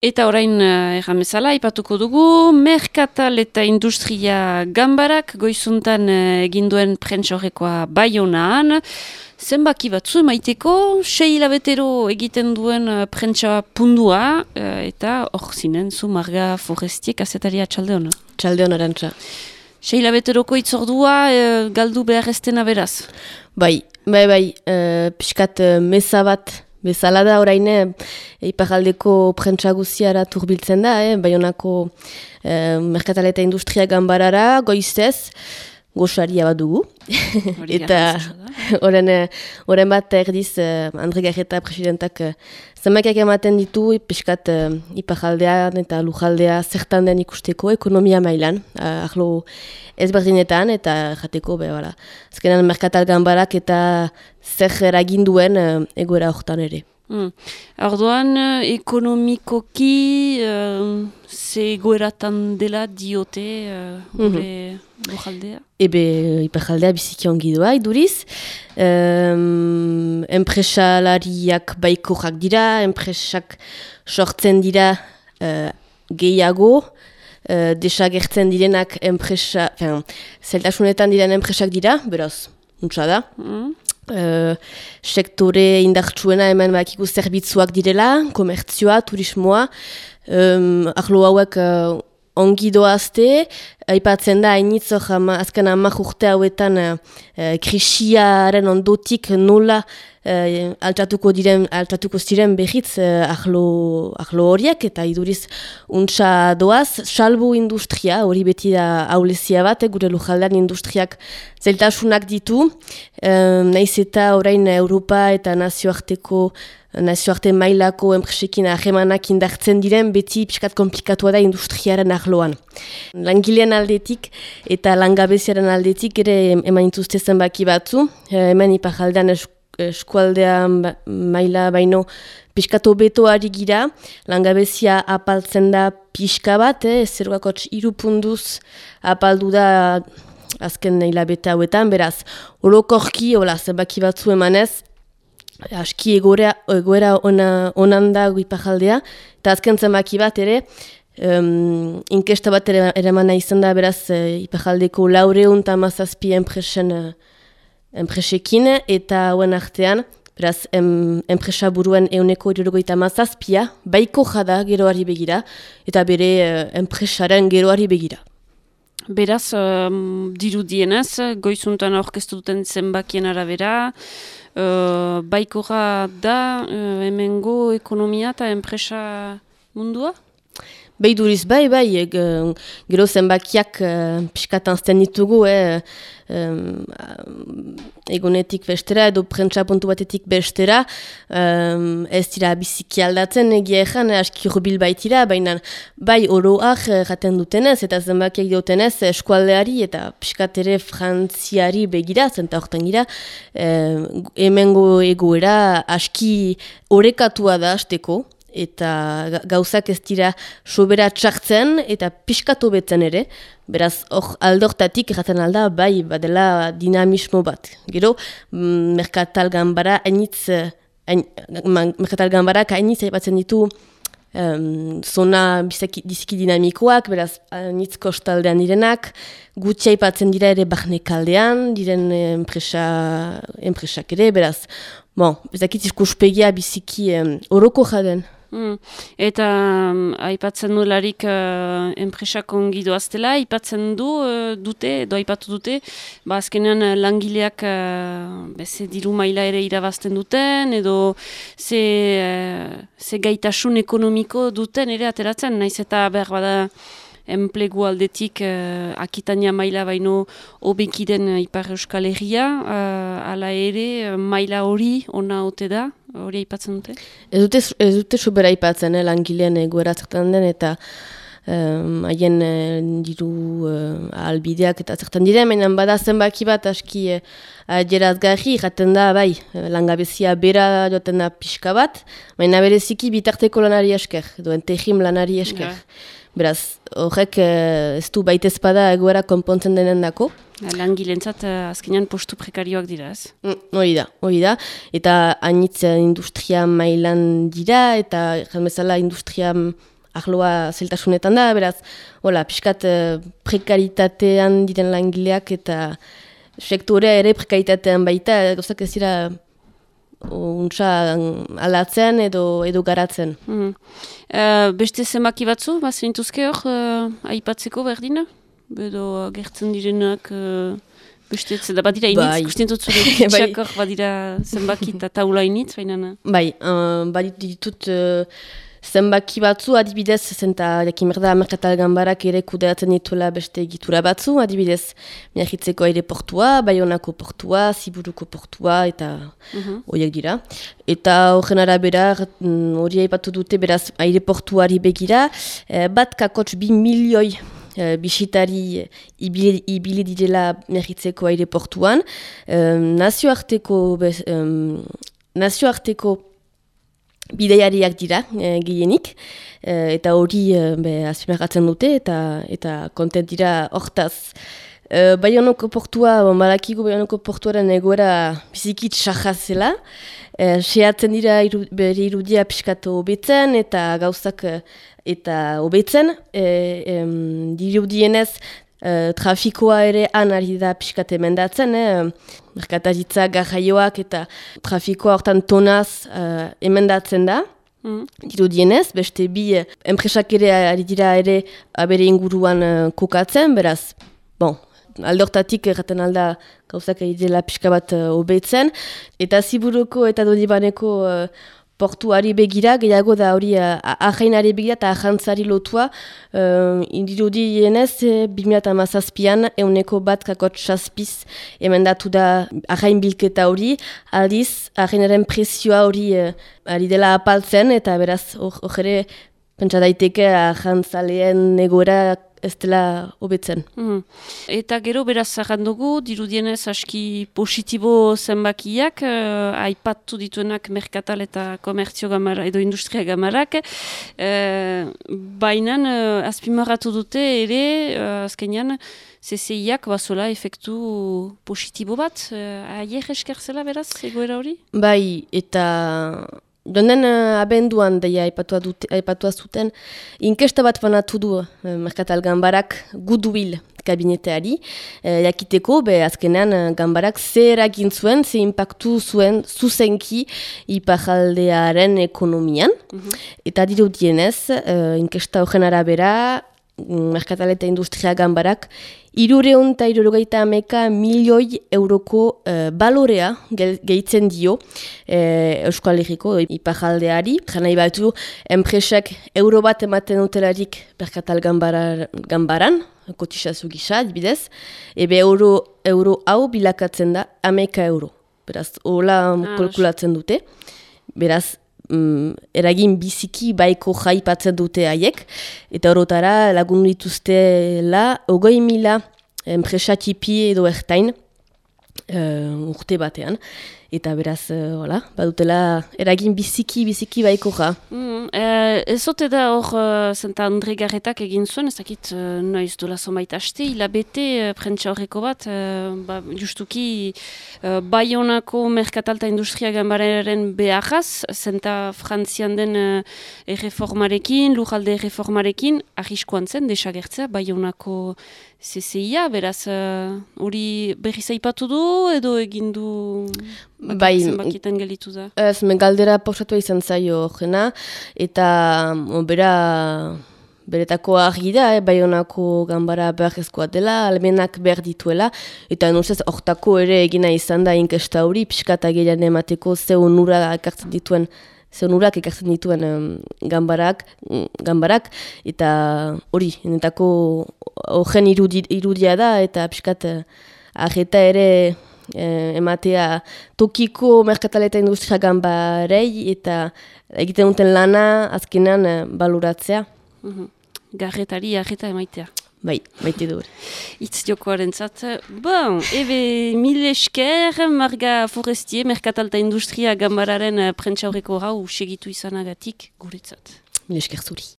Eta orain uh, erramezala, ipatuko dugu, merkatal eta industria gambarak goizuntan uh, eginduen prentsorrekoa bai honaan. Zenbaki batzu emaiteko, sei hilabetero egiten duen uh, prentsa pundua, eta hor zinen zu marga forestiek azetaria txalde hona. Txalde hona rantza. Sei hilabeteroko itzordua uh, galdu behar estena beraz? Bai, bai, bai, uh, piskat uh, meza bat Bezala da orain, eh, iparaldeko prentsa guziara turbiltzen da, eh, baionako eh, merkataleta industria gambarara, goiztez, goxaria bat dugu. eta oren, oren eh, bat erdiz uh, Andre Garreta presidentak uh, ematen ditu piskat uh, iparaldean eta lujaldea zertan den ikusteko ekonomia mailan, uh, ahlo ezberdinetan eta jateko be, bala. Azkenan merkatal gambarak eta zer eraginduen uh, egoera hortan ere. Mm. Ardoan, ekonomikoki uh, ze goeratan dela diote uh, mm -hmm. Ebe, iperjaldea biziki ongi doa, iduriz. Um, enpresalariak baiko jak dira, enpresak sortzen dira uh, gehiago, uh, desagertzen direnak enpresa, zeltasunetan diren enpresak dira, beraz, untsa da. Mm. Uh, sektore indartsuena hemen bakiku zerbitzuak direla, komertzioa, turismoa, um, ahlo hauek uh, ongi doazte, aipatzen da hainitzo azken amak urte hauetan uh, krisiaren ondotik nola uh, altatuko diren altatuko ziren behitz uh, ahlo, horiek eta iduriz untsa doaz, salbu industria, hori beti da haulezia bat, gure lujaldan industriak zeltasunak ditu, um, naiz eta orain Europa eta nazioarteko nazioarte mailako enpresekin ahemanak indartzen diren beti pixkat komplikatua da industriaren ahloan. Langilean aldetik eta langabeziaren aldetik ere eman intuzte zenbaki batzu, eh, hemen ipajaldean eskualdean ba, maila baino pixkatu betoari gira, langabezia apaltzen da pixka bat, eh, zergakotx irupunduz apaldu da azken hilabete hauetan, beraz, orokorki, hola, zenbaki batzu emanez, aski egoera, egoera ona, onan da guipajaldea, eta azken zenbaki bat ere, um, inkesta bat ere, ere izan da beraz uh, ipajaldeko laureun eta mazazpi enpresen, uh, enpresekin, eta hauen artean, beraz em, enpresa buruen euneko irurogoita mazazpia, baiko jada geroari begira, eta bere uh, enpresaren geroari begira. Beraz, um, dirudienez, goizuntan aurkeztu duten zenbakien arabera, uh, baikora da uh, hemengo ekonomia eta enpresa mundua? Beiduriz, bai, bai, e, gero zenbakiak uh, piskatan zten ditugu, eh, um, egonetik bestera edo prentsa puntu batetik bestera, um, ez dira biziki aldatzen egia ezan, aski rubil baitira, baina bai oroak jaten dutenez, eta zenbakiak dutenez eskualdeari eta piskatere frantziari begira, zenta horretan gira, um, emengo egoera aski orekatua da azteko, eta gauzak ez dira sobera txartzen eta piskatu betzen ere, beraz hor aldortatik erraten alda bai badela dinamismo bat. Gero, mm, merkatal gambara hainitz, merkatal gambara hainitz aipatzen ditu um, zona biziki, dinamikoak, beraz hainitz kostaldean direnak, gutxi aipatzen dira ere barnekaldean, diren enpresa, enpresak ere, beraz, bon, bezakit iskuspegia biziki um, oroko jaden. Mm. Eta um, aipatzen du larik uh, enpresak ongi doaztela, aipatzen du uh, dute, edo aipatu dute, ba azkenean uh, langileak uh, ze diru maila ere irabazten duten, edo ze, uh, ze gaitasun ekonomiko duten ere ateratzen, naiz eta behar bada enplegu aldetik uh, akitania maila baino obekiden uh, Ipar Euskal Herria, uh, ala ere maila hori ona ote da, hori aipatzen dute? Ez dute, ez dute sobera aipatzen, eh, langilean egoera den, eta haien um, diru uh, albideak eta zertan dire, baina bada zenbaki bat aski uh, adierazgarri, jaten da, bai, langabezia bera joten da pixka bat, baina bereziki bitarteko lanari esker, duen tehim lanari esker. Beraz, horrek ez du baitezpada egoera konpontzen denen dako. Langilentzat azkenean postu prekarioak dira ez? Mm, hori da, hori da. Eta hainitz industria mailan dira, eta bezala industria ahloa zeltasunetan da, beraz, hola, pixkat eh, prekaritatean diren langileak eta sektorea ere prekaritatean baita, gozak ez dira untsa alatzen edo, edo garatzen. Mm beste zenbaki batzu, bazintuzke hor, uh, aipatzeko berdina? Edo gertzen direnak... Uh... Beste, da badira initz, bai. ikusten dut zure txakor, badira zenbaki eta taula initz, baina? Bai, uh, badit ditut zenbaki batzu, adibidez, zenta jakin merda merkatal gambarak ere kudeatzen dituela beste egitura batzu, adibidez, miahitzeko aire portua, baionako portua, ziburuko portua, eta mhm. horiek dira. Eta horren arabera, mm, hori haipatu dute, beraz, aire portuari begira, eh, bat kakotx bi milioi eh, bisitari ibili, ibili direla miahitzeko aire portuan, eh, nazioarteko, nazioarteko bideiariak dira e, gehienik. E, eta hori e, azpimarratzen dute eta eta kontent dira hortaz. E, Baionoko portua, bon, balakigu Baionoko portuaren egoera bizikit zela, e, sehatzen dira iru, beri irudia piskatu hobetzen eta gauzak eta hobetzen, e, e, dirudienez Uh, trafikoa ere han ari da pixkat emendatzen, eh? merkataritza garraioak eta trafikoa hortan tonaz uh, emendatzen da. Mm. Diru dienez, beste bi uh, enpresak ere ari dira ere abere inguruan uh, kokatzen, beraz, bon, aldortatik erraten alda gauzak ari dela pixka bat hobetzen. Uh, eta ziburuko eta dodibaneko portuari begira, gehiago da hori uh, ahainari begira eta ahantzari lotua. Uh, indirudi jenez, e, 2008an euneko bat kakot saspiz emendatu da ahain bilketa hori, aldiz ahainaren presioa hori uh, ari dela apaltzen eta beraz hori pentsa daiteke ahantzaleen negora ez dela hobetzen. Mm. Eta gero beraz zagan dugu, dirudienez aski positibo zenbakiak, uh, aipatu dituenak merkatal eta komertzio gamara edo industria gamarak, uh, baina uh, azpimarratu dute ere, uh, azkenean, CCIak bazola efektu positibo bat, uh, aier esker zela beraz, egoera hori? Bai, eta Donen uh, abenduan daia aipatua zuten, inkesta bat banatu du uh, Merkatal Gambarak gudubil kabineteari, uh, jakiteko, be azkenean uh, Gambarak zer egin zuen, zer impactu zuen zuzenki ipajaldearen ekonomian. Mm Eta dirudienez, uh, inkesta horren arabera, Merkatal eta Industria Gambarak Irureun eta irurogeita ameka milioi euroko uh, balorea gehitzen dio uh, Euskal Herriko ipajaldeari. Jana ibatu, enpresak euro bat ematen utelarik perkatal gambaran, kotisazu gisa, bidez, ebe euro, euro hau bilakatzen da ameka euro. Beraz, hola ah, kalkulatzen dute. Beraz, mm, eragin biziki baiko jaipatzen dute haiek, eta horotara lagun dituztela ogoi mila enpresatipi edo ertain uh, urte batean eta beraz, uh, hola, badutela eragin biziki, biziki baiko ja. Mm, eh, ez zote da hor, uh, zenta Andre Garretak egin zuen, ez dakit uh, noiz dola zonbait haste, hilabete uh, prentsa horreko bat, uh, ba, justuki uh, Bayonako Merkatalta Industria Gambararen beharraz, zenta Frantzian den uh, erreformarekin, lujalde erreformarekin, ahiskoan zen, desagertzea, Bayonako CCIA, beraz, hori uh, berri zaipatu du, edo egin du... Bai, zenbakietan gelitu da. Ez, megaldera pausatu izan zaio jena, eta bera beretako argi da, eh, bai honako gambara behar dela, almenak behar dituela, eta nuzez, ortako ere egina izan da inkesta hori, piskata gehiago emateko ze onura ekartzen dituen, ze onurak ekartzen dituen um, gambarak, gambarak, eta hori, enetako horren irudia da, eta piskat uh, ere eh, ematea tokiko merkataleta industria gambarei eta egiten duten lana azkenan eh, baluratzea. Mm garretari arreta emaitea. Bai, baite du. Itz jokoaren zat. Bon, ebe mil esker, Marga Forestier, Merkatalta Industria Gambararen prentsa horreko hau segitu izanagatik guretzat. Mil esker zuri.